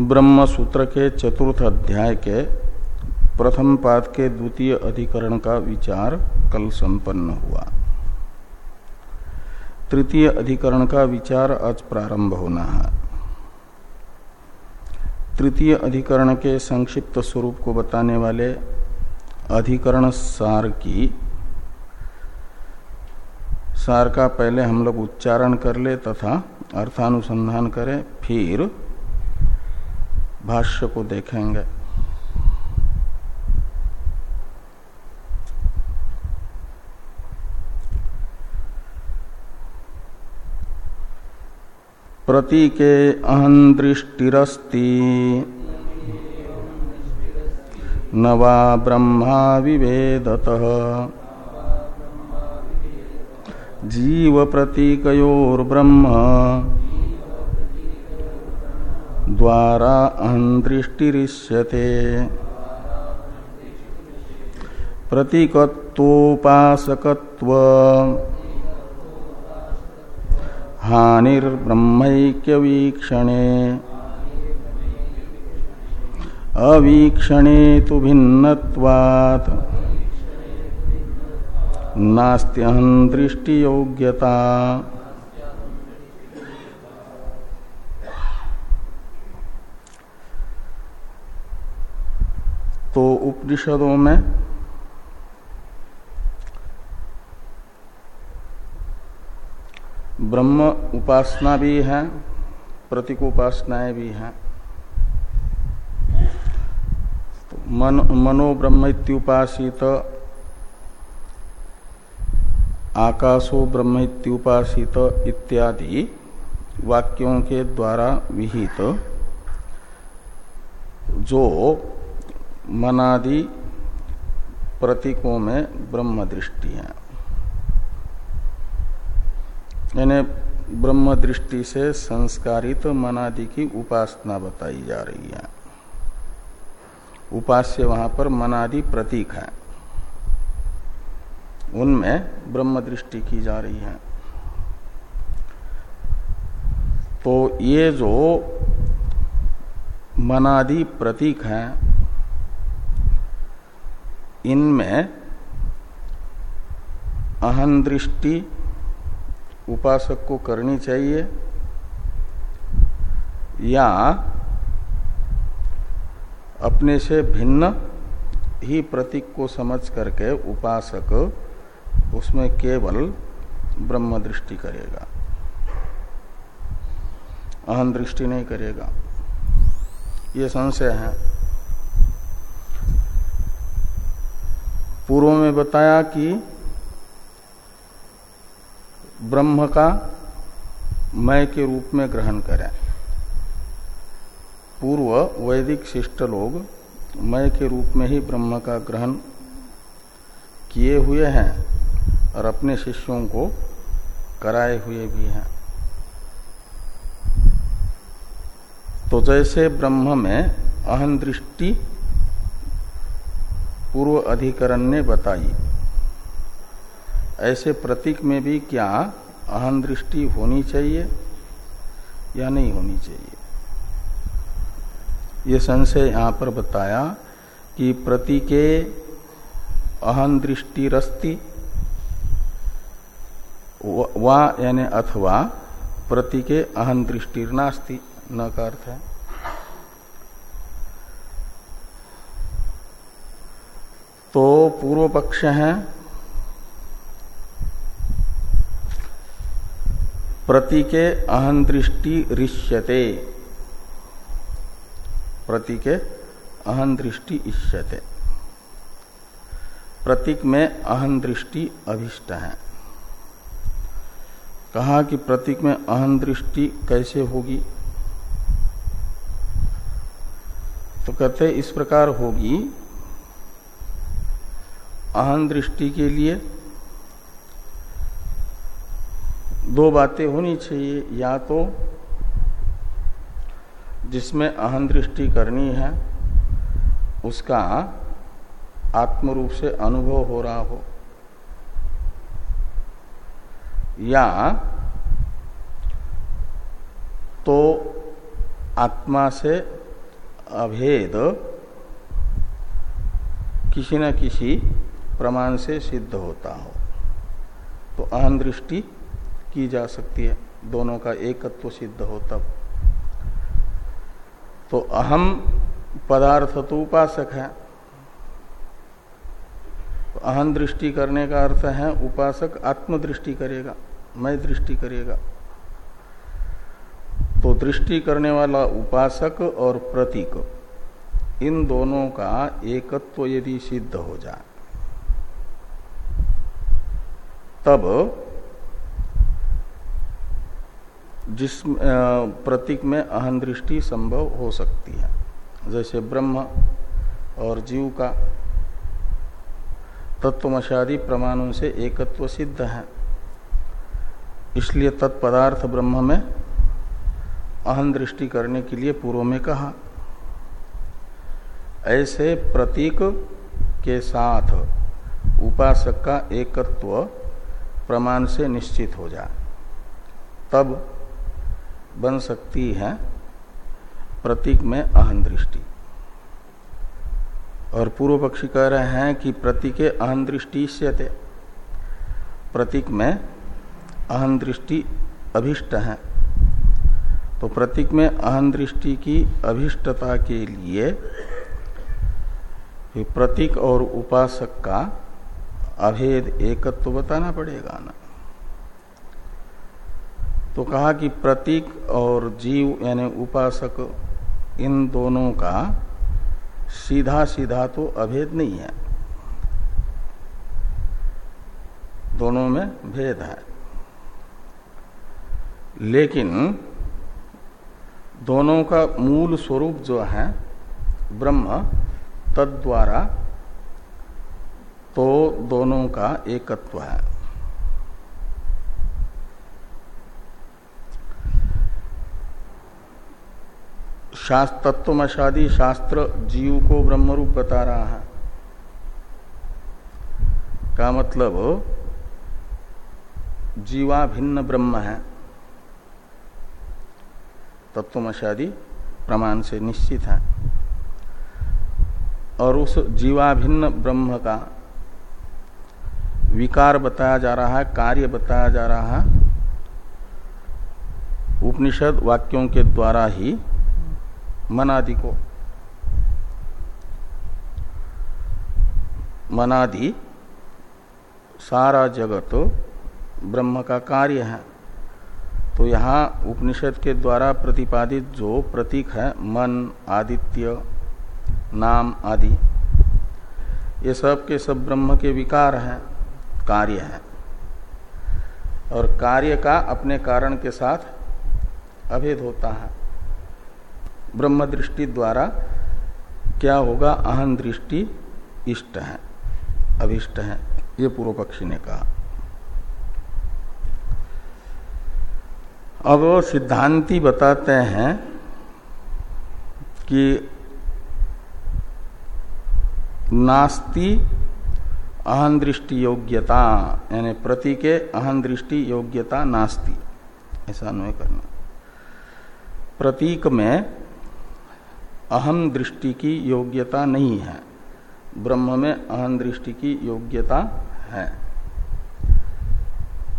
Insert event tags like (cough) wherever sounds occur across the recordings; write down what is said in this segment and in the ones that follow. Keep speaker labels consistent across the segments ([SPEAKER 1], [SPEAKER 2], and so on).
[SPEAKER 1] ब्रह्म सूत्र के चतुर्थ अध्याय के प्रथम पाद के द्वितीय अधिकरण का विचार कल संपन्न हुआ। तृतीय अधिकरण का विचार आज प्रारंभ होना है। तृतीय अधिकरण के संक्षिप्त स्वरूप को बताने वाले अधिकरण सार की। सार का पहले हम लोग उच्चारण कर ले तथा अर्थानुसंधान करें, फिर भाष्य को देखेंगे। प्रतीके अहं दृष्टिरस्ति नवा ब्रह्मा विवेदतः। जीव प्रतीकोर्ब्रह्म द्वारा अहंदृष्टिरिष्यते प्रतीकत्वोपासकत्व। हानिर्ब्रह्मैक्यवीक्षणे। अवीक्षणे तो भिन्नत्वात्। नास्त्यहं दृष्टियोग्यता। तो उपनिषदों में ब्रह्म उपासना भी है, प्रतीक उपासनाएँ भी हैं। तो मन मनो ब्रह्मत्युपासित आकाशो ब्रह्मत्युपासित इत्यादि वाक्यों के द्वारा विहित जो मनादि प्रतीकों में ब्रह्म दृष्टि है। यानी ब्रह्म दृष्टि से संस्कारित तो मनादि की उपासना बताई जा रही है। उपास्य वहाँ पर मनादि प्रतीक है। उनमें ब्रह्म दृष्टि की जा रही है। तो ये जो मनादि प्रतीक हैं इनमें अहन दृष्टि उपासक को करनी चाहिए या अपने से भिन्न ही प्रतीक को समझ करके उपासक उसमें केवल ब्रह्म दृष्टि करेगा। अहम दृष्टि नहीं करेगा। ये संशय है। पूर्व में बताया कि ब्रह्म का मय के रूप में ग्रहण करें। पूर्व वैदिक शिष्ट लोग मय के रूप में ही ब्रह्म का ग्रहण किए हुए हैं और अपने शिष्यों को कराए हुए भी हैं। तो जैसे ब्रह्म में अहम दृष्टि पूर्व अधिकरण ने बताई। ऐसे प्रतीक में भी क्या अहम दृष्टि होनी चाहिए या नहीं होनी चाहिए? ये संशय यहाँ पर बताया कि प्रतीके अहम दृष्टि रस्ती वा यानी अथवा प्रतीके अहम दृष्टि नास्ती न का अर्थ है। तो पूर्व पक्ष है प्रतीके अहम दृष्टि ऋष्यते प्रतीके अहम दृष्टि इष्यते। प्रतीक में अहं दृष्टि अभिष्ट है। कहा कि प्रतीक में अहं दृष्टि कैसे होगी? तो कहते इस प्रकार होगी अहम दृष्टि के लिए दो बातें होनी चाहिए। या तो जिसमें अहम दृष्टि करनी है, उसका आत्म रूप से अनुभव हो रहा हो। या तो आत्मा से अभेद किसी न किसी प्रमाण से सिद्ध होता हो। तो अहम दृष्टि की जा सकती है। दोनों का एकत्व सिद्ध हो तब। तो अहम पदार्थ तो उपासक है। तो अहम दृष्टि करने का अर्थ है, उपासक आत्मदृष्टि करेगा, मैं दृष्टि करेगा। तो दृष्टि करने वाला उपासक और प्रतीक, इन दोनों का एकत्व यदि सिद्ध हो जाए तब जिस प्रतीक में अहम दृष्टि संभव हो सकती है। जैसे ब्रह्म और जीव का तत्वमशादी प्रमाणों से एकत्व सिद्ध है। इसलिए तत्पदार्थ ब्रह्म में अहम दृष्टि करने के लिए पूर्व में कहा, ऐसे प्रतीक के साथ उपासक का एकत्व प्रमाण से निश्चित हो जाए तब बन सकती है प्रतीक में अहम दृष्टि और पूर्व पक्षी कह रहे हैं कि प्रतीक अहम दृष्टि से प्रतीक में अहम दृष्टि अभिष्ट है। तो प्रतीक में अहम दृष्टि की अभिष्टता के लिए प्रतीक और उपासक का अभेद एकत्व तो बताना पड़ेगा ना। तो कहा कि प्रतीक और जीव यानी उपासक, इन दोनों का सीधा सीधा तो अभेद नहीं है। दोनों में भेद है। लेकिन दोनों का मूल स्वरूप जो है, ब्रह्म तद्वारा तो दोनों का एकत्व है। शास्त्र तत्वमशादी शास्त्र जीव को ब्रह्म रूप बता रहा है। का मतलब जीवा भिन्न ब्रह्म है। तत्वमशादी प्रमाण से निश्चित है। और उस जीवाभिन्न ब्रह्म का विकार बताया जा रहा है, कार्य बताया जा रहा है। उपनिषद वाक्यों के द्वारा ही मनादि को मनादि, सारा जगत ब्रह्म का कार्य है। तो यहाँ उपनिषद के द्वारा प्रतिपादित जो प्रतीक है, मन, आदित्य, नाम आदि, ये सब के सब ब्रह्म के विकार हैं। कार्य है। और कार्य का अपने कारण के साथ अभेद होता है। ब्रह्म दृष्टि द्वारा क्या होगा? अहम दृष्टि इष्ट है, अभिष्ट है, ये पूर्व पक्षी ने कहा। अब सिद्धांति बताते हैं कि नास्ति अहम दृष्टि योग्यता, यानी प्रति के अहम दृष्टि योग्यता नास्ति। ऐसा अन्वय करना। प्रतीक में अहम दृष्टि की योग्यता नहीं है। ब्रह्म में अहम दृष्टि की योग्यता है।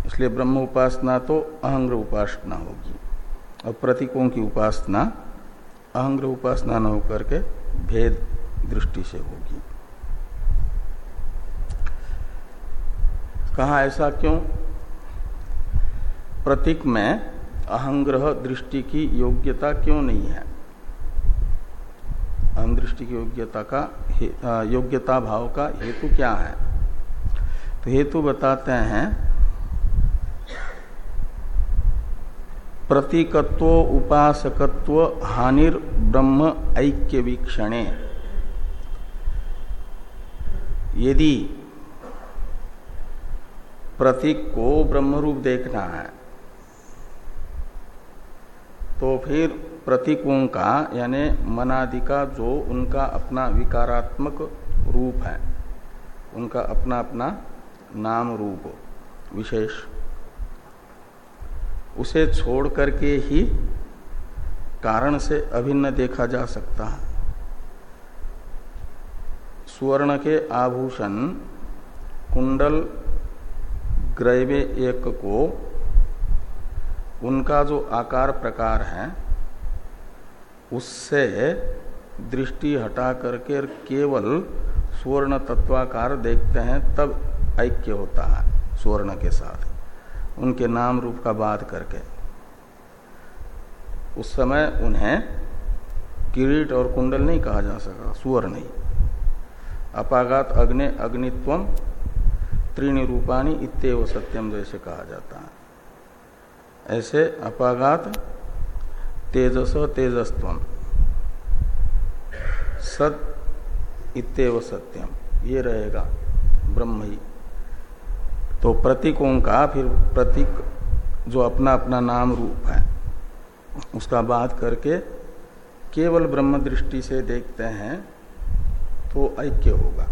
[SPEAKER 1] इसलिए ब्रह्म उपासना तो अहंग्र उपासना होगी। और प्रतीकों की उपासना अहंग्र उपासना न होकर के भेद दृष्टि से होगी। कहा ऐसा क्यों? प्रतीक में अहंग्रह दृष्टि की योग्यता क्यों नहीं है? अहम दृष्टि की योग्यता का योग्यता भाव का हेतु क्या है? तो हेतु बताते हैं, प्रतीकत्व, उपासकत्व, हानिर, ब्रह्म ऐक्य वीक्षणे यदि प्रतीक को ब्रह्म रूप देखना है। तो फिर प्रतीकों का, यानी मनादि का, जो उनका अपना विकारात्मक रूप है, उनका अपना अपना नाम रूप विशेष, उसे छोड़ करके ही कारण से अभिन्न देखा जा सकता है। सुवर्ण के आभूषण, कुंडल ग्रैवे एक को उनका जो आकार प्रकार है, उससे दृष्टि हटा करके केवल स्वर्ण तत्वाकार देखते हैं, तब ऐक्य होता है स्वर्ण के साथ। उनके नाम रूप का बात करके। उस समय उन्हें किरीट और कुंडल नहीं कहा जा सका, सुवर्ण ही। अपागात अग्नि, अग्नित्वम त्रीणी रूपाणी इतव सत्यम जैसे कहा जाता है। ऐसे अपाघात, तेजस तेजस्व सत इतव सत्यम ये रहेगा ब्रह्म ही। तो प्रतीकों का फिर प्रतीक जो अपना अपना नाम रूप है, उसका बात करके केवल ब्रह्म दृष्टि से देखते हैं तो ऐक्य होगा।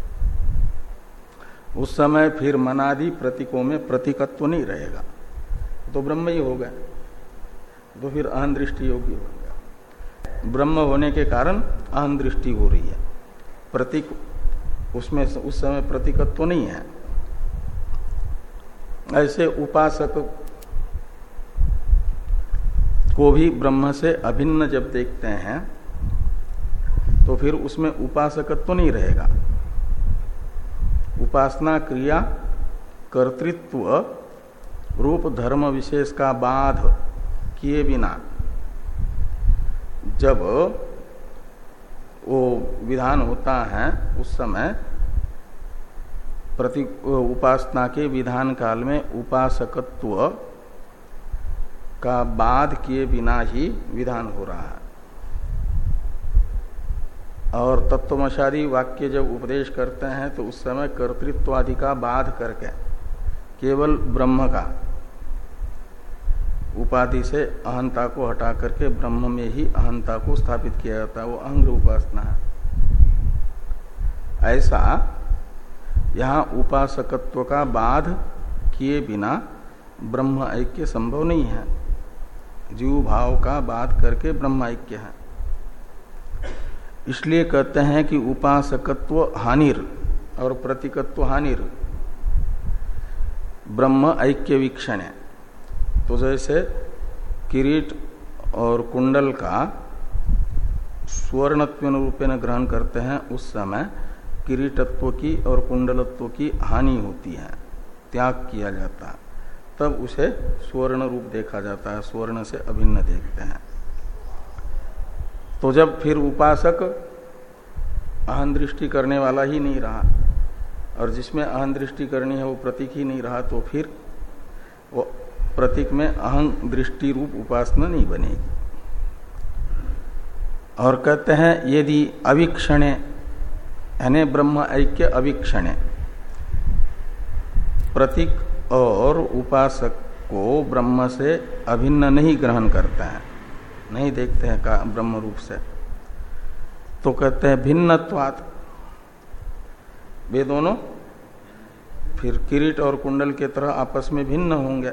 [SPEAKER 1] उस समय फिर मनादि प्रतीकों में प्रतीकत्व नहीं रहेगा। तो ब्रह्म ही होगा तो फिर अहन दृष्टि योगी हो गया। ब्रह्म होने के कारण अहन दृष्टि हो रही है। प्रतीक उसमें उस समय प्रतीकत्व नहीं है। ऐसे उपासक को भी ब्रह्म से अभिन्न जब देखते हैं तो फिर उसमें उपासकत्व नहीं रहेगा। उपासना क्रिया, कर्तृत्व, रूप धर्म विशेष का बाध किए बिना। जब वो विधान होता है, उस समय प्रति उपासना के विधान काल में उपासकत्व का बाध किए बिना ही विधान हो रहा है। और तत्वमशारी वाक्य जब उपदेश करते हैं तो उस समय कर्तृत्वादि का बाध करके, केवल ब्रह्म का उपाधि से अहंता को हटा करके ब्रह्म में ही अहंता को स्थापित किया जाता है, वो अंग उपासना है। ऐसा यहाँ उपासकत्व का बाध किए बिना ब्रह्म ऐक्य संभव नहीं है। जीव भाव का बाध करके ब्रह्म ऐक्य है। इसलिए कहते हैं कि उपासकत्व हानिर और प्रतीकत्व हानिर। ब्रह्म ऐक्य वीक्षण है। तो जैसे किरीट और कुंडल का स्वर्णत्व रूपेण ग्रहण करते हैं, उस समय किरीटत्व की और कुंडलत्व की हानि होती है, त्याग किया जाता है। तब उसे स्वर्ण रूप देखा जाता है, स्वर्ण से अभिन्न देखते हैं। तो जब फिर उपासक अहन दृष्टि करने वाला ही नहीं रहा और जिसमें अहन दृष्टि करनी है वो प्रतीक ही नहीं रहा तो फिर वो प्रतीक में अहं दृष्टि रूप उपासना नहीं बनेगी। और कहते हैं, यदि अविक्षण, यानी ब्रह्म ऐक्य अविक्षण, प्रतीक और उपासक को ब्रह्म से अभिन्न नहीं ग्रहण करता है। नहीं देखते हैं ब्रह्म रूप से। तो कहते हैं भिन्नत्वात। वे दोनों फिर किरीट और कुंडल के तरह आपस में भिन्न होंगे।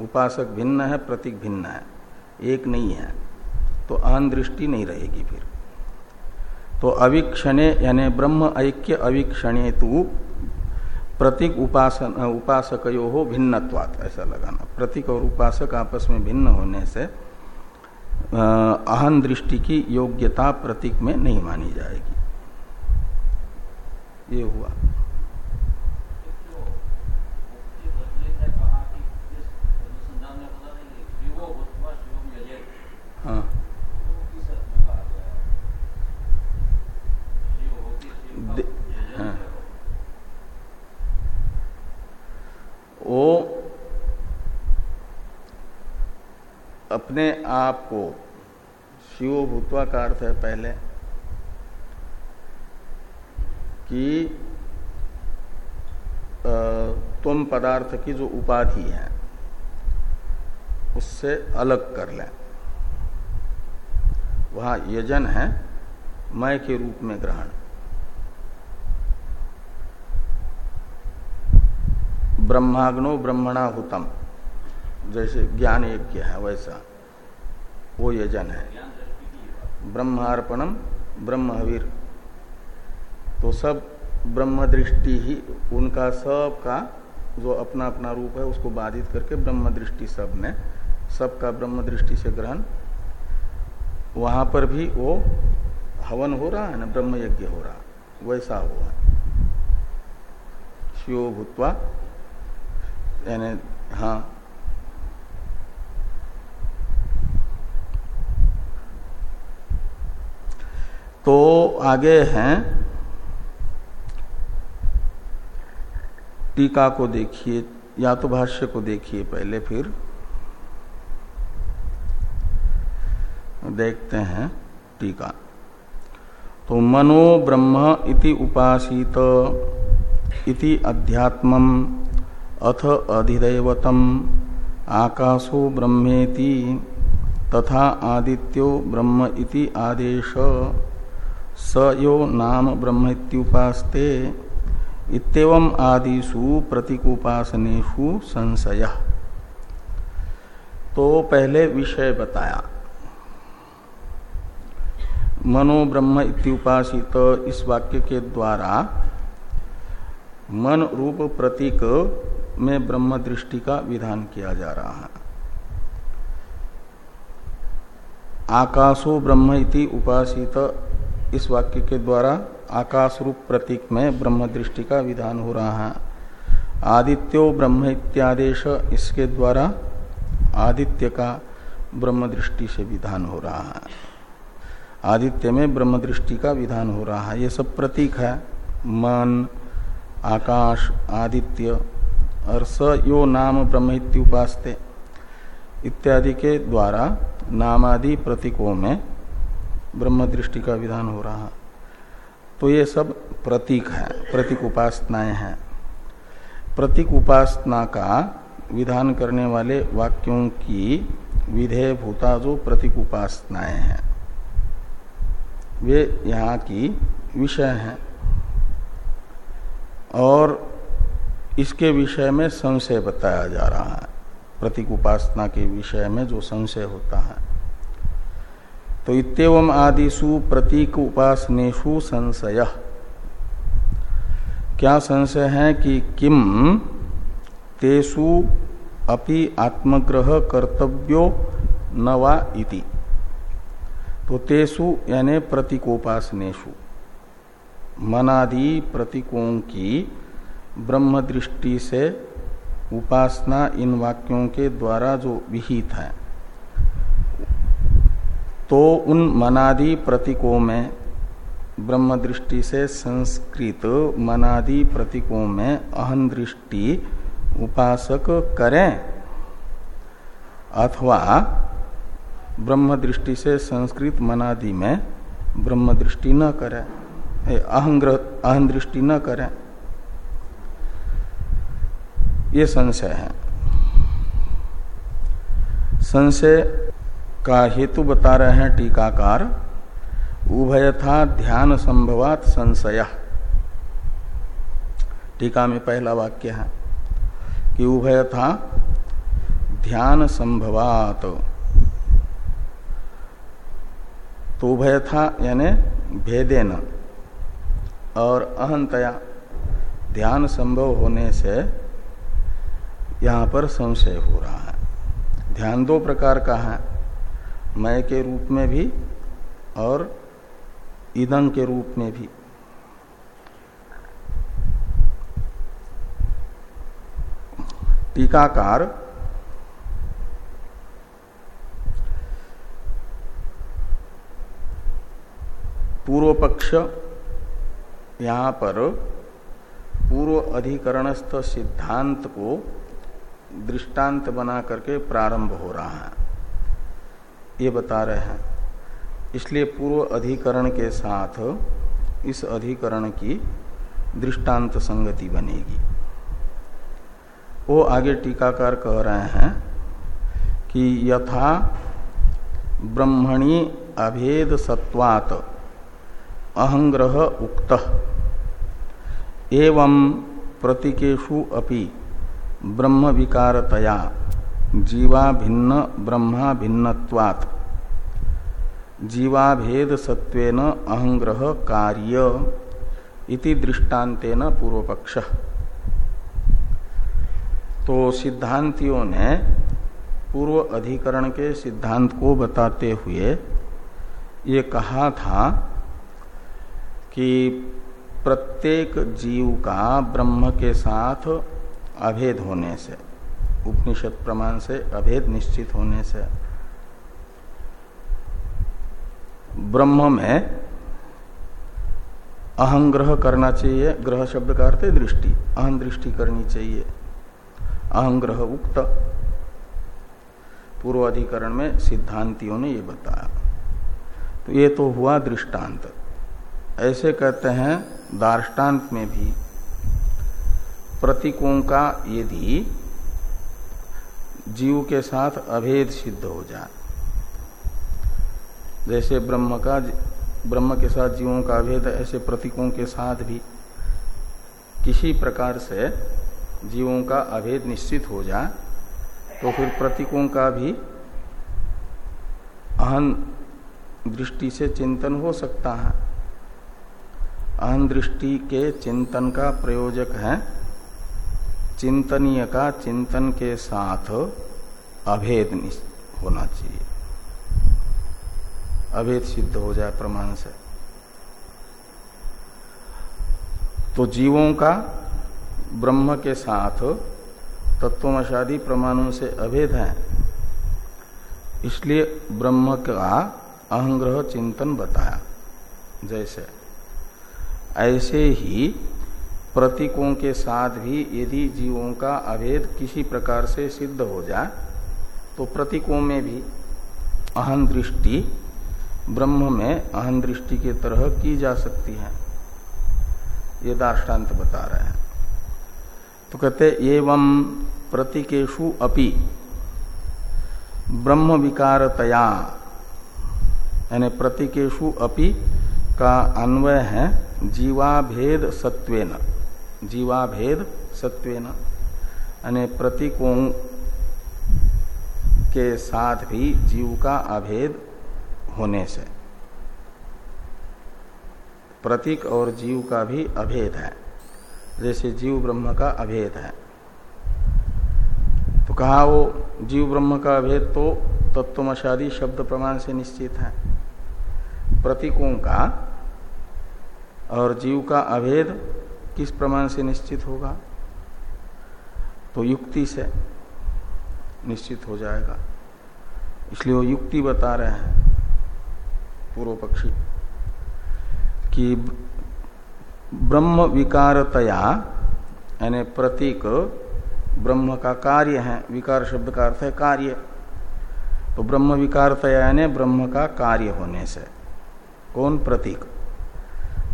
[SPEAKER 1] उपासक भिन्न है, प्रतीक भिन्न है, एक नहीं है। तो अहन दृष्टि नहीं रहेगी फिर। तो अवीक्षणे यानी ब्रह्म ऐक्य अवीक्षणे तु प्रतीक उपासन उपासक हो भिन्नत्वात, ऐसा लगाना। प्रतीक और उपासक आपस में भिन्न होने से अहन दृष्टि की योग्यता प्रतीक में नहीं मानी जाएगी। ये हुआ। हाँ। वो अपने आप को शिव भूतवा का अर्थ है पहले कि तुम पदार्थ की जो उपाधि है, उससे अलग कर लें। वहाँ यजन है, मय के रूप में ग्रहण। ब्रह्माग्नो ब्रह्मणा हुतम। जैसे ज्ञान यज्ञ है, वैसा। वो यजन है। ब्रह्मार्पणम, ब्रह्मवीर। तो सब ब्रह्म दृष्टि ही, उनका सब का जो अपना अपना रूप है, उसको बाधित करके ब्रह्म दृष्टि सबने, सबका ब्रह्म दृष्टि से ग्रहण। वहाँ पर भी वो हवन हो रहा है ना ब्रह्म यज्ञ हो रहा वैसा हुआ। शिव भूतवा यानी हाँ तो आगे हैं। टीका को देखिए, या तो भाष्य को देखिए पहले फिर। देखते हैं टीका। तो मनो ब्रह्म इति उपासित, इति अध्यात्म, अथ अधिदैवतम, आकाशो ब्रह्मेति, तथा आदित्यो ब्रह्म इति आदेश। स यो नाम ब्रह्मत्युपास्ते इतम आदिशु प्रतीकोपासनेशु संशय। तो पहले विषय बताया। मनो ब्रह्म इत्युपासित इस वाक्य के द्वारा मन रूप प्रतीक में ब्रह्म दृष्टि का विधान किया जा रहा है। आकाशो ब्रह्म इति उपासित इस वाक्य के द्वारा आकाश रूप प्रतीक में ब्रह्म दृष्टि का विधान हो रहा है। आदित्यो ब्रह्म इत्यादेश, इसके द्वारा आदित्य का ब्रह्म दृष्टि से विधान हो रहा है। आदित्य में ब्रह्म दृष्टि का विधान हो रहा है। ये सब प्रतीक है। मन, आकाश, आदित्य, और स यो नाम ब्रह्म इत्युपास्ते इत्यादि के द्वारा नामादि प्रतीकों में ब्रह्म दृष्टि का विधान हो रहा। है तो ये सब प्रतीक है, प्रतीक उपासनाएँ हैं। प्रतीक उपासना का विधान करने वाले वाक्यों की विधेय भूता जो प्रतीक उपासनाएँ हैं। वे यहाँ की विषय हैं। और इसके विषय में संशय बताया जा रहा है। प्रतीक उपासना के विषय में जो संशय होता है। तो इतम आदिशु प्रतीक उपासनेशु संशय। क्या संशय है कि किम तेसु अपि आत्मग्रह कर्तव्यो नवा इति? तो तेसु यानी प्रतीकोपासनेशु मनादि प्रतीकों की ब्रह्म दृष्टि से उपासना इन वाक्यों के द्वारा जो विहित है। तो उन मनादि प्रतीकों में ब्रह्म दृष्टि से संस्कृत मनादि प्रतीकों में अहन दृष्टि उपासक करें। अथवा ब्रह्म दृष्टि से संस्कृत मनादि में ब्रह्म दृष्टि न करें। अहन दृष्टि न करें। ये संशय है। संशय का हेतु बता रहे हैं टीकाकार, उभयथा ध्यान संभवात संशय। टीका में पहला वाक्य है कि उभयथा ध्यान संभवात। तो उभयथा यानी भेदेन और अहंतया ध्यान संभव होने से यहाँ पर संशय हो रहा है। ध्यान दो प्रकार का है। मय के रूप में भी और ईदंग के रूप में भी। टीकाकार पूर्व पक्ष यहाँ पर पूर्व अधिकरणस्थ सिद्धांत को दृष्टांत बना करके प्रारंभ हो रहा है। ये बता रहे हैं। इसलिए पूर्व अधिकरण के साथ इस अधिकरण की दृष्टांत संगति बनेगी। वो आगे टीकाकार कह रहे हैं कि यथा ब्रह्मणी अभेद सत्वात अहंग्रह उक्त एवं प्रतीकेशु अपि ब्रह्म विकारतया जीवा भिन्न, ब्रह्मा भिन्नवात जीवाभेद सत्वेन अहंग्रह कार्य इति दृष्टान्तेन पूर्व पक्ष तो सिद्धांतियों ने पूर्व अधिकरण के सिद्धांत को बताते हुए ये कहा था कि प्रत्येक जीव का ब्रह्म के साथ अभेद होने से उपनिषद प्रमाण से अभेद निश्चित होने से ब्रह्म में अहंग्रह करना चाहिए, ग्रह शब्द का अर्थ है दृष्टि, अहं दृष्टि करनी चाहिए। अहंग्रह उक्त पूर्वाधिकरण में सिद्धांतियों ने ये बताया। तो ये तो हुआ दृष्टांत। ऐसे कहते हैं दार्टान्त में भी प्रतीकों का यदि जीव के साथ अभेद सिद्ध हो जाए। जैसे ब्रह्म का ब्रह्म के साथ जीवों का अभेद, ऐसे प्रतीकों के साथ भी किसी प्रकार से जीवों का अभेद निश्चित हो जाए तो फिर प्रतीकों का भी अहन दृष्टि से चिंतन हो सकता है। अहन दृष्टि के चिंतन का प्रयोजक है चिंतनीय का चिंतन के साथ अभेद होना चाहिए। अभेद सिद्ध हो जाए प्रमाण से। तो जीवों का ब्रह्म के साथ तत्वमशादी प्रमाणों से अभेद है। इसलिए ब्रह्म का अहंग्रह चिंतन बताया। जैसे, ऐसे ही प्रतीकों के साथ भी यदि जीवों का अभेद किसी प्रकार से सिद्ध हो जाए तो प्रतीकों में भी अहम दृष्टि ब्रह्म में अहम दृष्टि के तरह की जा सकती है। ये दार्टान्त बता रहे हैं। तो कहते, एवं प्रतीकेशु अपि ब्रह्म विकारतया, यानी प्रतीकेशु अपि का अन्वय है जीवाभेद सत्वेन। जीवाभेद सत्वेन। यानी प्रतीकों के साथ भी जीव का अभेद होने से। प्रतीक और जीव का भी अभेद है। जैसे जीव ब्रह्म का अभेद है। तो कहा वो जीव ब्रह्म का अभेद तो तत्वमशादी शब्द प्रमाण से निश्चित है। प्रतीकों का और जीव का अभेद किस प्रमाण से निश्चित होगा? तो युक्ति से निश्चित हो जाएगा। इसलिए वो युक्ति बता रहे हैं पूर्व पक्षी कि ब्रह्म विकारतया, यानी प्रतीक, ब्रह्म का कार्य है। विकार शब्द का अर्थ है कार्य। तो ब्रह्म विकारतया, यानी ब्रह्म का कार्य होने से। कौन? प्रतीक।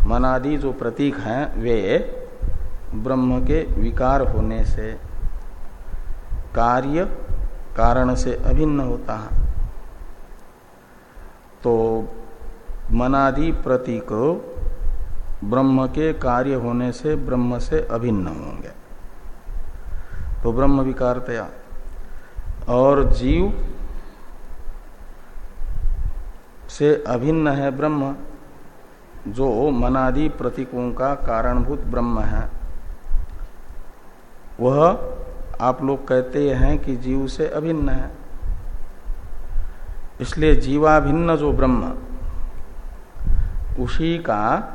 [SPEAKER 1] मनादि जो प्रतीक हैं, वे ब्रह्म के विकार होने से, कार्य कारण से अभिन्न होता है। तो मनादि प्रतीक ब्रह्म के कार्य होने से ब्रह्म से अभिन्न होंगे। तो ब्रह्म विकार विकारतया और जीव से अभिन्न है ब्रह्म जो मनादि प्रतीकों का कारणभूत ब्रह्म है। वह आप लोग कहते हैं कि जीव से अभिन्न है। इसलिए जीवाभिन्न जो ब्रह्म, उसी का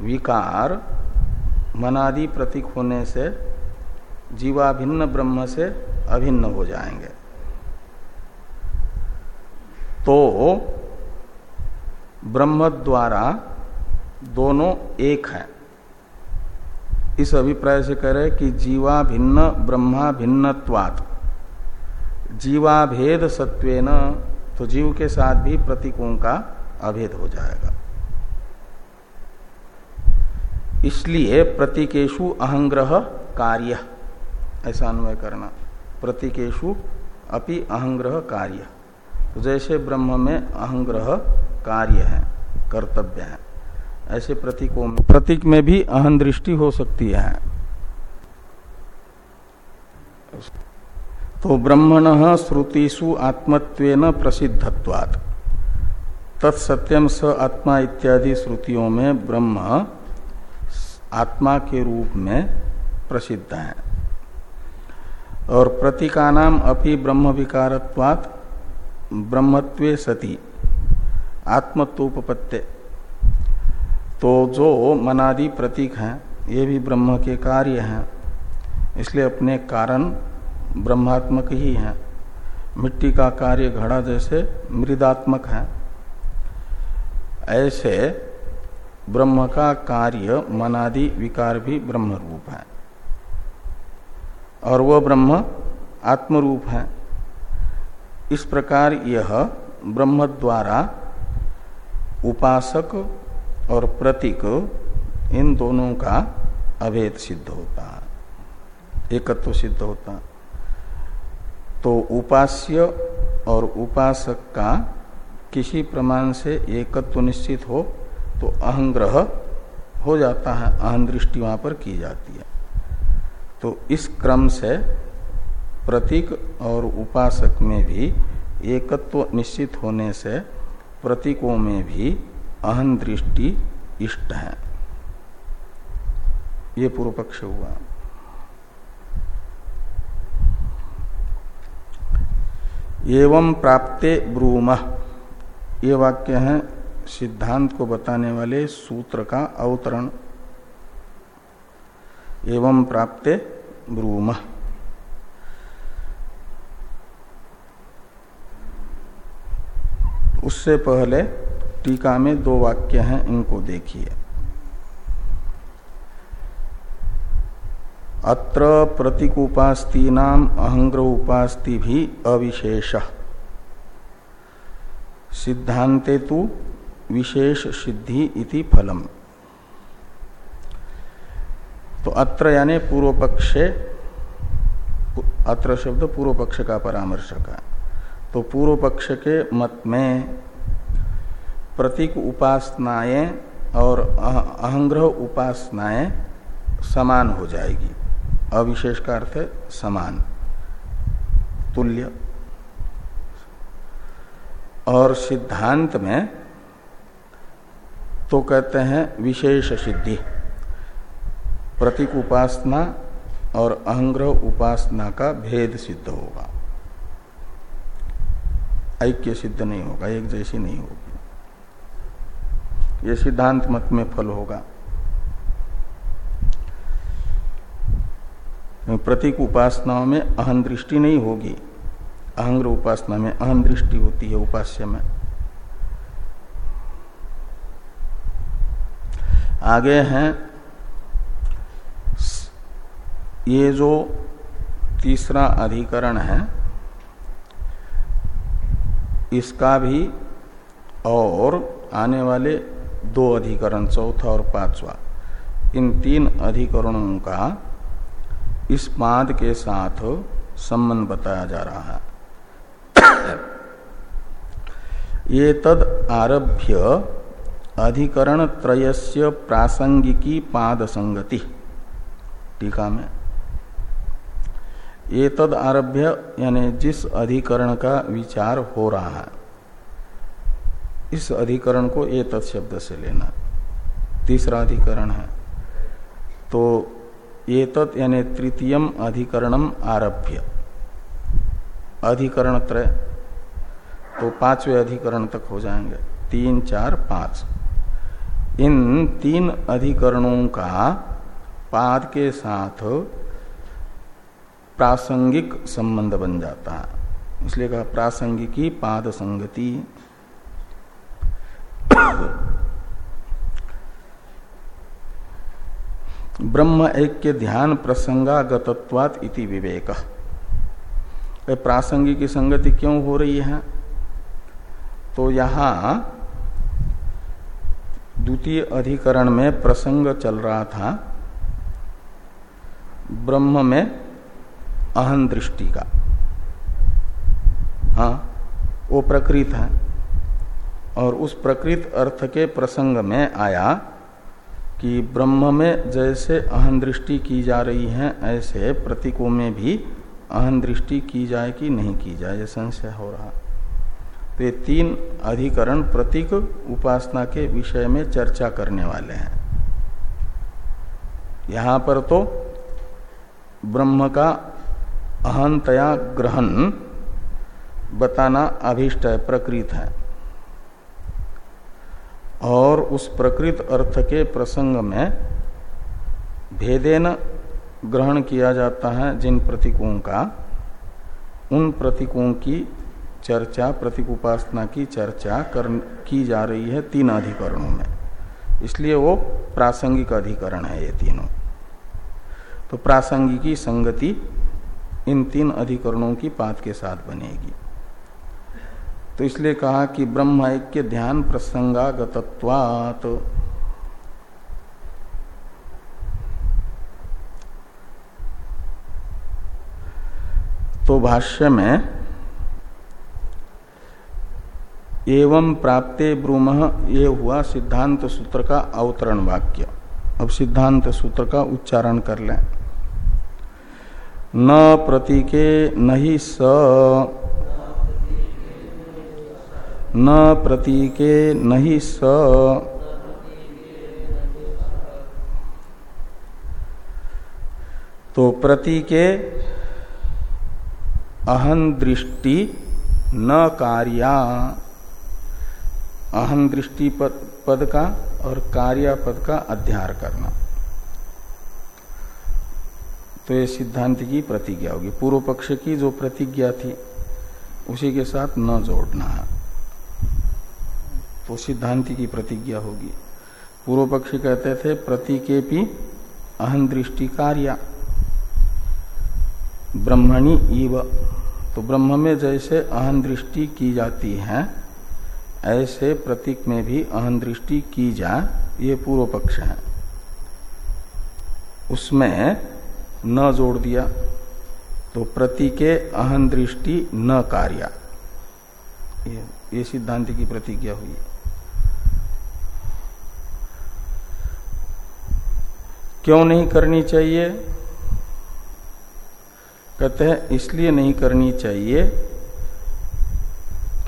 [SPEAKER 1] विकार मनादि प्रतीक होने से, जीवाभिन्न ब्रह्म से अभिन्न हो जाएँगे। तो ब्रह्म द्वारा दोनों एक है। इस अभिप्राय से कह रहे कि जीवा भिन्न, ब्रह्मा भिन्नत्वात्। जीवाभेद सत्वेन तो जीव के साथ भी प्रतीकों का अभेद हो जाएगा। इसलिए प्रतीकेशु अहंग्रह कार्य, ऐसा अन्वय करना। प्रतीकेशु अपि अहंग्रह कार्य। तो जैसे ब्रह्म में अहंग्रह कार्य है, कर्तव्य है। ऐसे प्रतीकों में, प्रतीक में भी अहम दृष्टि हो सकती है। तो ब्रह्मण श्रुतिषु आत्मत्वेन प्रसिद्धत्वात्। तत्सत्यम स आत्मा इत्यादि श्रुतियों में ब्रह्म आत्मा के रूप में प्रसिद्ध है। और प्रतीकानाम अपि ब्रह्म विकारत्वात् ब्रह्मत्वे सती आत्मत्वोपत्ते तो जो मनादि प्रतीक हैं, ये भी ब्रह्म के कार्य हैं। इसलिए अपने कारण ब्रह्मात्मक ही हैं। मिट्टी का कार्य घड़ा जैसे मृदात्मक है। ऐसे ब्रह्म का कार्य मनादि विकार भी ब्रह्म रूप है। और वह ब्रह्म आत्मरूप है। इस प्रकार यह ब्रह्म द्वारा उपासक और प्रतीक इन दोनों का अभेद सिद्ध होता है। एकत्व सिद्ध होता तो उपास्य और उपासक का किसी प्रमाण से एकत्व निश्चित हो तो अहंग्रह हो जाता है अहं दृष्टि वहाँ पर की जाती है। तो इस क्रम से प्रतीक और उपासक में भी एकत्व निश्चित होने से प्रतीकों में भी अहन दृष्टि इष्ट है। ये पूर्व पक्ष हुआ। एवं प्राप्ते ब्रूम। ये वाक्य है सिद्धांत को बताने वाले सूत्र का अवतरण। एवं प्राप्ते ब्रूम। उससे पहले टीका में दो वाक्य हैं, इनको देखिए। अत्र प्रतीक उपास्ती नाम अहंग्र उपास्ति भी अविशेष। सिद्धांते तो विशेष सिद्धि इति फलम। तो अत्र यानी पूर्व पक्षे अत्र शब्द पूर्व पक्ष का परामर्शक है। तो पूर्व पक्ष के मत में प्रतीक उपासनाएँ और अहंग्रह उपासनाएँ समान हो जाएगी। अविशेष का अर्थ है समान। तुल्य। और सिद्धांत में तो कहते हैं विशेष सिद्धि। प्रतीक उपासना और अहंग्रह उपासना का भेद सिद्ध होगा। ऐक्य सिद्ध नहीं होगा, एक जैसी नहीं होगी। ये सिद्धांत मत में फल होगा। प्रतीक उपासनाओं में अहम दृष्टि नहीं होगी। अहंग्र उपासना में अहम दृष्टि होती है उपास्य में। आगे हैं, ये जो तीसरा अधिकरण है, इसका भी और आने वाले दो अधिकरण चौथा और पांचवा। इन तीन अधिकरणों का इस पाद के साथ संबंध बताया जा रहा है। (coughs) ये तद आरभ्य अधिकरण त्रयस्य प्रासंगिकी पाद संगति। टीका में। ये तद आरभ्य यानी जिस अधिकरण का विचार हो रहा है। इस अधिकरण को ये शब्द से लेना। तीसरा अधिकरण है। तो ये तत् यानी तृतीयम अधिकरणम आरभ्य। अधिकरण त्रय। तो पांचवे अधिकरण तक हो जाएँगे। तीन, चार, पाँच। इन तीन अधिकरणों का पाद के साथ प्रासंगिक संबंध बन जाता है। इसलिए कहा प्रासंगिकी, पाद संगति। ब्रह्म एक के ध्यान प्रसंगागतत्वात इति विवेक। प्रासंगिक की संगति क्यों हो रही है? तो यहाँ द्वितीय अधिकरण में प्रसंग चल रहा था ब्रह्म में अहन दृष्टि का। हाँ वो प्रकृत है। और उस प्रकृत अर्थ के प्रसंग में आया कि ब्रह्म में जैसे अहन दृष्टि की जा रही है, ऐसे प्रतीकों में भी अहन दृष्टि की जाए कि नहीं की जाए, ये संशय हो रहा। तो ये तीन अधिकरण प्रतीक उपासना के विषय में चर्चा करने वाले हैं। यहाँ पर तो ब्रह्म का अहंतया ग्रहण बताना अभिष्ट है, प्रकृत है। और उस प्रकृत अर्थ के प्रसंग में भेदेन ग्रहण किया जाता है जिन प्रतीकों का। उन प्रतीकों की चर्चा, प्रतीक उपासना की चर्चा कर, की जा रही है तीन अधिकरणों में। इसलिए वो प्रासंगिक अधिकरण है ये तीनों। तो प्रासंगिकी संगति इन तीन अधिकरणों की पात के साथ बनेगी। तो इसलिए कहा कि ब्रह्म ऐक्य ध्यान प्रसंगागतत्वात्। तो भाष्य में, एवं प्राप्ते ब्रूम, ये हुआ सिद्धांत सूत्र का अवतरण वाक्य। अब सिद्धांत सूत्र का उच्चारण कर लें। न प्रतीके नहीं स। न प्रतीके नहीं स। तो प्रतीके अहन दृष्टि न कार्या। अहं दृष्टि पद, पद का और कार्य पद का अध्यार करना। तो ये सिद्धांत की प्रतिज्ञा होगी। पूर्व पक्ष की जो प्रतिज्ञा थी उसी के साथ न जोड़ना है। तो सिद्धांति की प्रतिज्ञा होगी। पूर्व पक्षी कहते थे प्रतीकेपी अहम दृष्टि कार्य। ब्रह्मणी इव। तो ब्रह्म में जैसे अहम दृष्टि की जाती है ऐसे प्रतीक में भी अहम दृष्टि की जा ये पूर्व पक्ष है। उसमें न जोड़ दिया तो प्रतीके अहम दृष्टि न कार्य। ये, ये सिद्धांत की प्रतिज्ञा हुई। क्यों नहीं करनी चाहिए? कहते हैं, इसलिए नहीं करनी चाहिए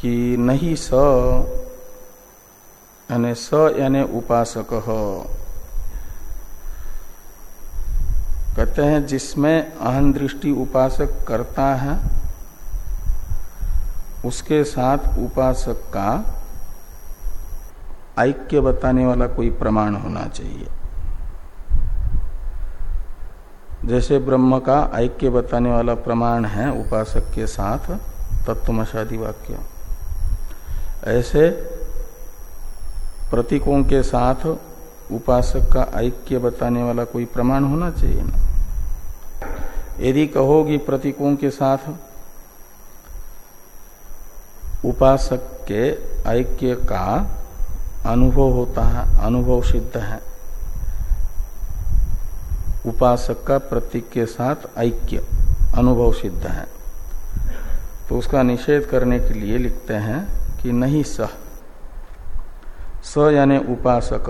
[SPEAKER 1] कि नहीं स, यानी स यानी उपासक कहते हैं, जिसमें अहम दृष्टि उपासक करता है, उसके साथ उपासक का ऐक्य बताने वाला कोई प्रमाण होना चाहिए। जैसे ब्रह्म का ऐक्य बताने वाला प्रमाण है उपासक के साथ, तत्वमशादी वाक्य। ऐसे प्रतीकों के साथ उपासक का ऐक्य बताने वाला कोई प्रमाण होना चाहिए ना? यदि कहोगी प्रतीकों के साथ उपासक के ऐक्य का अनुभव होता है, अनुभव सिद्ध है उपासक का प्रतीक के साथ ऐक्य, अनुभव सिद्ध है। तो उसका निषेध करने के लिए लिखते हैं कि नहीं सह। स यानी उपासक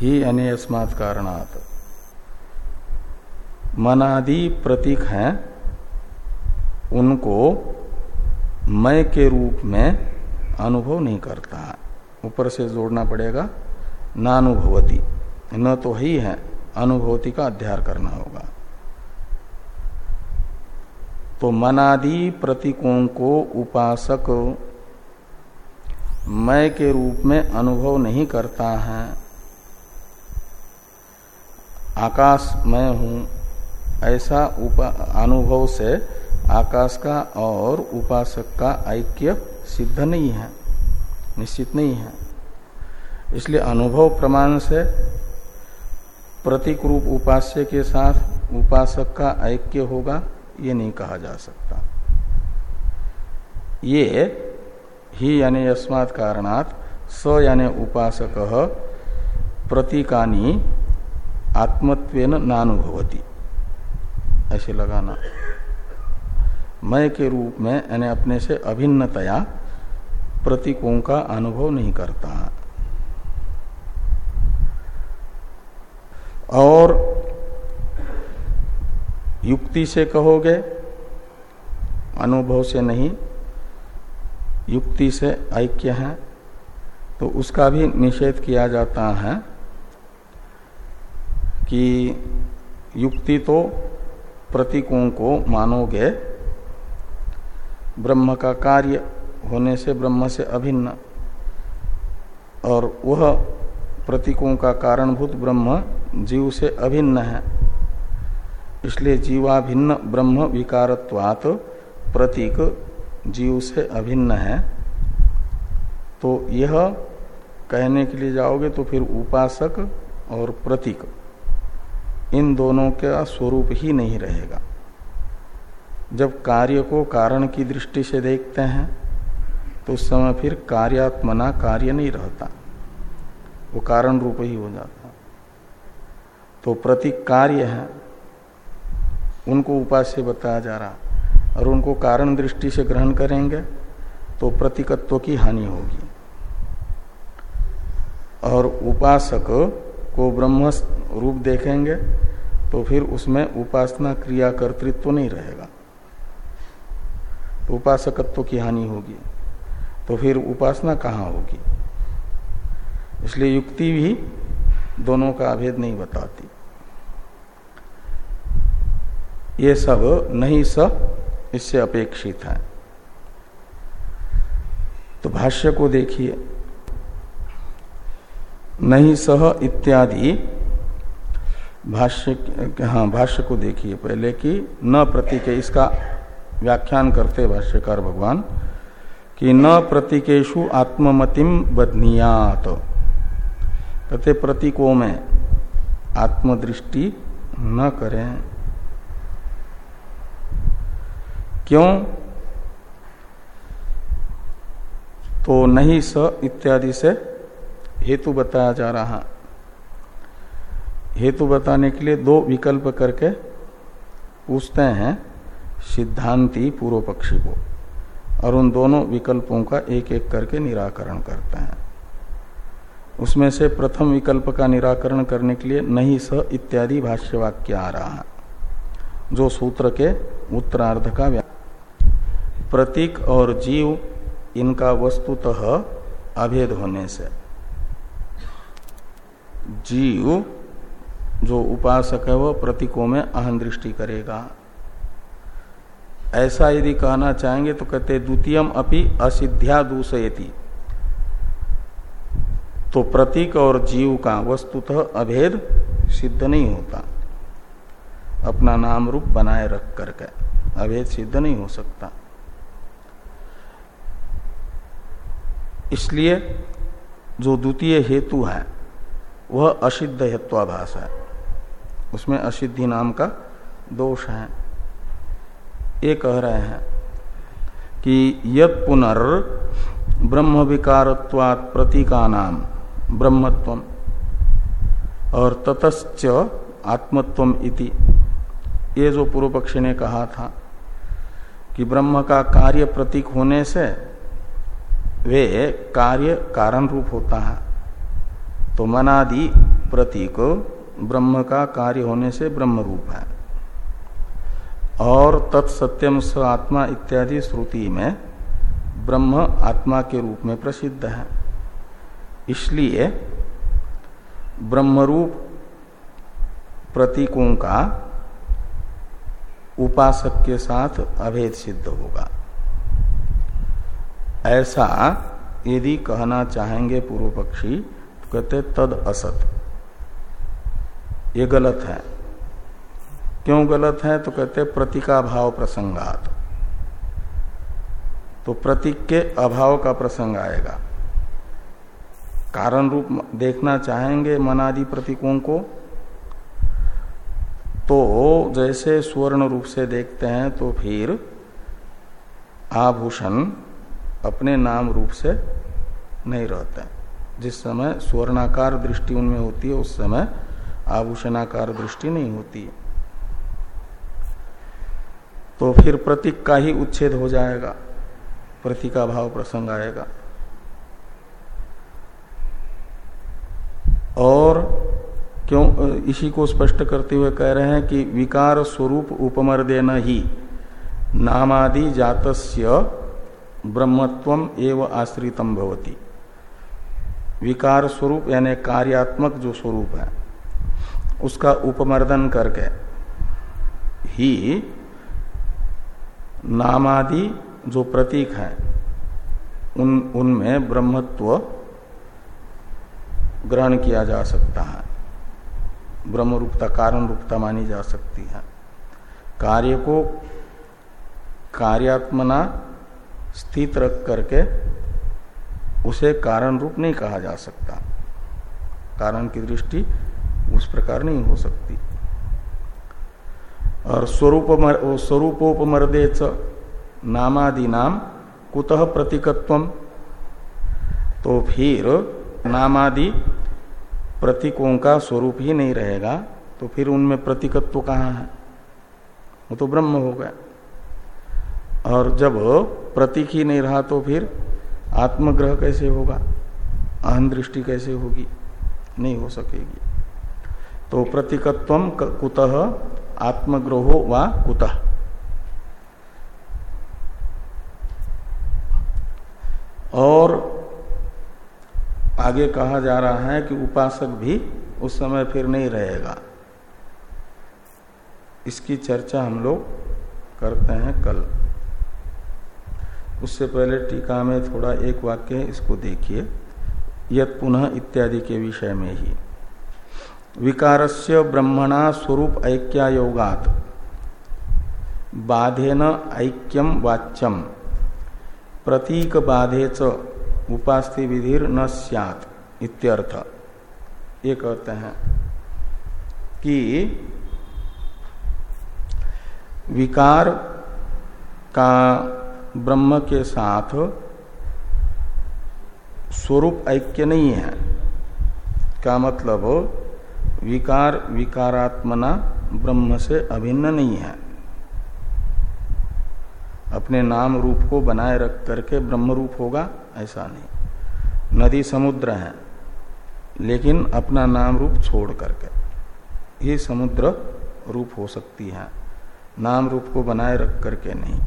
[SPEAKER 1] ही यानी अस्मात् कारणात। मनादि प्रतीक हैं, उनको मय के रूप में अनुभव नहीं करता। ऊपर से जोड़ना पड़ेगा, नानुभवती। न तो ही है अनुभूति का अध्ययन करना होगा। तो मनादि प्रतीकों को उपासक मैं के रूप में अनुभव नहीं करता है। आकाश मैं हूँ, ऐसा उपा अनुभव से आकाश का और उपासक का ऐक्य सिद्ध नहीं है, निश्चित नहीं है। इसलिए अनुभव प्रमाण से प्रतीक रूप उपास्य के साथ उपासक का ऐक्य होगा, ये नहीं कहा जा सकता। ये ही यानी अस्मात् कारणात स यानी उपासक प्रतीकानी आत्मत्वेन नानुभवती। ऐसे लगाना। मय के रूप में यानी अपने से अभिन्नतया प्रतीकों का अनुभव नहीं करता। और युक्ति से कहोगे, अनुभव से नहीं, युक्ति से ऐक्य है तो उसका भी निषेध किया जाता है कि युक्ति तो प्रतीकों को मानोगे, ब्रह्म का कार्य होने से ब्रह्म से अभिन्न, और वह प्रतीकों का कारणभूत ब्रह्म जीव से अभिन्न है। इसलिए जीवाभिन्न ब्रह्म विकारत्वात प्रतीक जीव से अभिन्न है। तो यह कहने के लिए जाओगे तो फिर उपासक और प्रतीक, इन दोनों का स्वरूप ही नहीं रहेगा। जब कार्य को कारण की दृष्टि से देखते हैं तो उस समय फिर कार्यात्मना कार्य नहीं रहता। वो कारण रूप ही हो जाता। तो प्रतीक कार्य है। उनको उपास्य बताया जा रहा। और उनको कारण दृष्टि से ग्रहण करेंगे तो प्रतीकत्व की हानि होगी। और उपासक को ब्रह्म रूप देखेंगे तो फिर उसमें उपासना क्रिया कर्तृत्व तो नहीं रहेगा। तो उपासकत्व की हानि होगी। तो फिर उपासना कहाँ होगी? इसलिए युक्ति भी दोनों का अभेद नहीं बताती। ये सब नहीं स, इससे अपेक्षित है। तो भाष्य को देखिए। नहीं सह इत्यादि भाष्य हाँ भाष्य को देखिए पहले कि न प्रतीक, इसका व्याख्यान करते भाष्यकार भगवान, कि न प्रतीकेशु आत्ममतिम बदनियात कहते प्रतीकों में आत्मदृष्टि न करें। क्यों? तो नहीं स इत्यादि से हेतु बताया जा रहा। हेतु बताने के लिए दो विकल्प करके पूछते हैं सिद्धांति पूर्व पक्षी को और उन दोनों विकल्पों का एक एक करके निराकरण करते हैं। उसमें से प्रथम विकल्प का निराकरण करने के लिए नहीं स इत्यादि भाष्य वाक्य आ रहा है, जो सूत्र के उत्तरार्ध का प्रतीक और जीव इनका वस्तुतः अभेद होने से। जीव जो उपासक है वह प्रतीकों में अहम दृष्टि करेगा। ऐसा यदि कहना चाहेंगे तो कहते द्वितीयम अपि असिध्या दूसयति तो प्रतीक और जीव का वस्तुतः अभेद सिद्ध नहीं होता। अपना नाम रूप बनाए रख करके अभेद सिद्ध नहीं हो सकता। इसलिए जो द्वितीय हेतु है, वह असिद्ध हेत्वाभाष है। उसमें असिद्धि नाम का दोष है। ये कह रहे हैं कि यद पुनर् ब्रह्म विकारत्वात् प्रतीका नाम ब्रह्मत्व और ततश्च आत्मत्व इति। ये जो पूर्व पक्षी ने कहा था कि ब्रह्म का कार्य प्रतीक होने से वे कार्य कारण रूप होता है। तो मनादि प्रतीक ब्रह्म का कार्य होने से ब्रह्म रूप है। और तत्सत्यम स आत्मा इत्यादि श्रुति में ब्रह्म आत्मा के रूप में प्रसिद्ध है। इसलिए ब्रह्मरूप प्रतीकों का उपासक के साथ अभेद सिद्ध होगा। ऐसा यदि कहना चाहेंगे पूर्व पक्षी तो कहते तद असत। ये गलत है। क्यों गलत है? तो कहते प्रतीका भाव प्रसंगात। तो प्रतीक के अभाव का प्रसंग आएगा। कारण रूप देखना चाहेंगे मनादि प्रतीकों को तो जैसे स्वर्ण रूप से देखते हैं तो फिर आभूषण अपने नाम रूप से नहीं रहते जिस समय स्वर्णाकार दृष्टि उनमें होती है, उस समय आभूषणाकार दृष्टि नहीं होती तो फिर प्रतीक का ही उच्छेद हो जाएगा, प्रतीका भाव प्रसंग आएगा। और क्यों इसी को स्पष्ट करते हुए कह रहे हैं कि विकार स्वरूप उपमर्देन ही, नामादि जातस्य ब्रह्मत्व एवं आश्रितम भवती। विकार स्वरूप यानी कार्यात्मक जो स्वरूप है, उसका उपमर्दन करके ही नामादि जो प्रतीक है, उन, उनमें ब्रह्मत्व ग्रहण किया जा सकता है। ब्रह्म रूपता कारण रूपता मानी जा सकती है। कार्य को कार्यात्मना स्थित रख करके उसे कारण रूप नहीं कहा जा सकता। कारण की दृष्टि उस प्रकार नहीं हो सकती। और स्वरूप स्वरूपोपमर्दे च नामादि नाम कुतः प्रतीकत्व तो फिर नामादि प्रतीकों का स्वरूप ही नहीं रहेगा तो फिर उनमें प्रतीकत्व तो कहाँ है? वो तो ब्रह्म हो गया। और जब प्रतीक ही नहीं रहा तो फिर आत्मग्रह कैसे होगा? अहम दृष्टि कैसे होगी? नहीं हो सकेगी। तो प्रतीकत्व कुतः, आत्मग्रहो व कुतः। और आगे कहा जा रहा है कि उपासक भी उस समय फिर नहीं रहेगा। इसकी चर्चा हम लोग करते हैं कल। उससे पहले टीका में थोड़ा एक वाक्य है, इसको देखिए। यद पुनः इत्यादि के विषय में ही। विकारस्य ब्रह्मणा स्वरूप ऐक्यायोगात। बाधेन ऐक्यम वाच्यम। प्रतीक बाधे च उपास्ति विधिर न सैत इत्यर्थ। ये कहते हैं कि विकार का ब्रह्म के साथ स्वरूप ऐक्य नहीं है। का मतलब विकार विकारात्मना ब्रह्म से अभिन्न नहीं है। अपने नाम रूप को बनाए रख करके ब्रह्म रूप होगा। ऐसा नहीं। नदी समुद्र है, लेकिन अपना नाम रूप छोड़ करके। ये समुद्र रूप हो सकती है, नाम रूप को बनाए रख करके नहीं।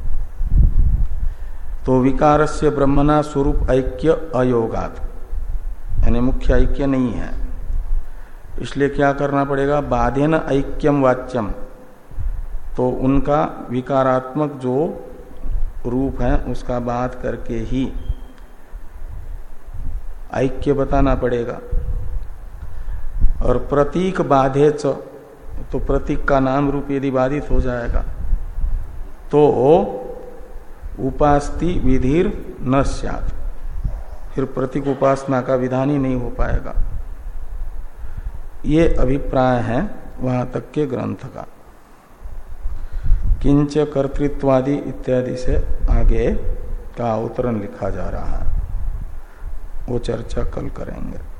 [SPEAKER 1] तो विकार से ब्रह्मणा स्वरूप ऐक्य अयोगात। यानी मुख्य ऐक्य नहीं है। इसलिए क्या करना पड़ेगा? बाधेन ऐक्यम वाच्यम। तो उनका विकारात्मक जो रूप है, उसका बात करके ही ऐक्य बताना पड़ेगा। और प्रतीक बाधे च तो प्रतीक का नाम रूप यदि बाधित हो जाएगा तो उपास्ति विधिर न सत फिर प्रतीक उपासना का विधान ही नहीं हो पाएगा। ये अभिप्राय है वहाँ तक के ग्रंथ का। किंच कर्तृत्वादि इत्यादि से आगे का अवतरण लिखा जा रहा है। वो चर्चा कल करेंगे।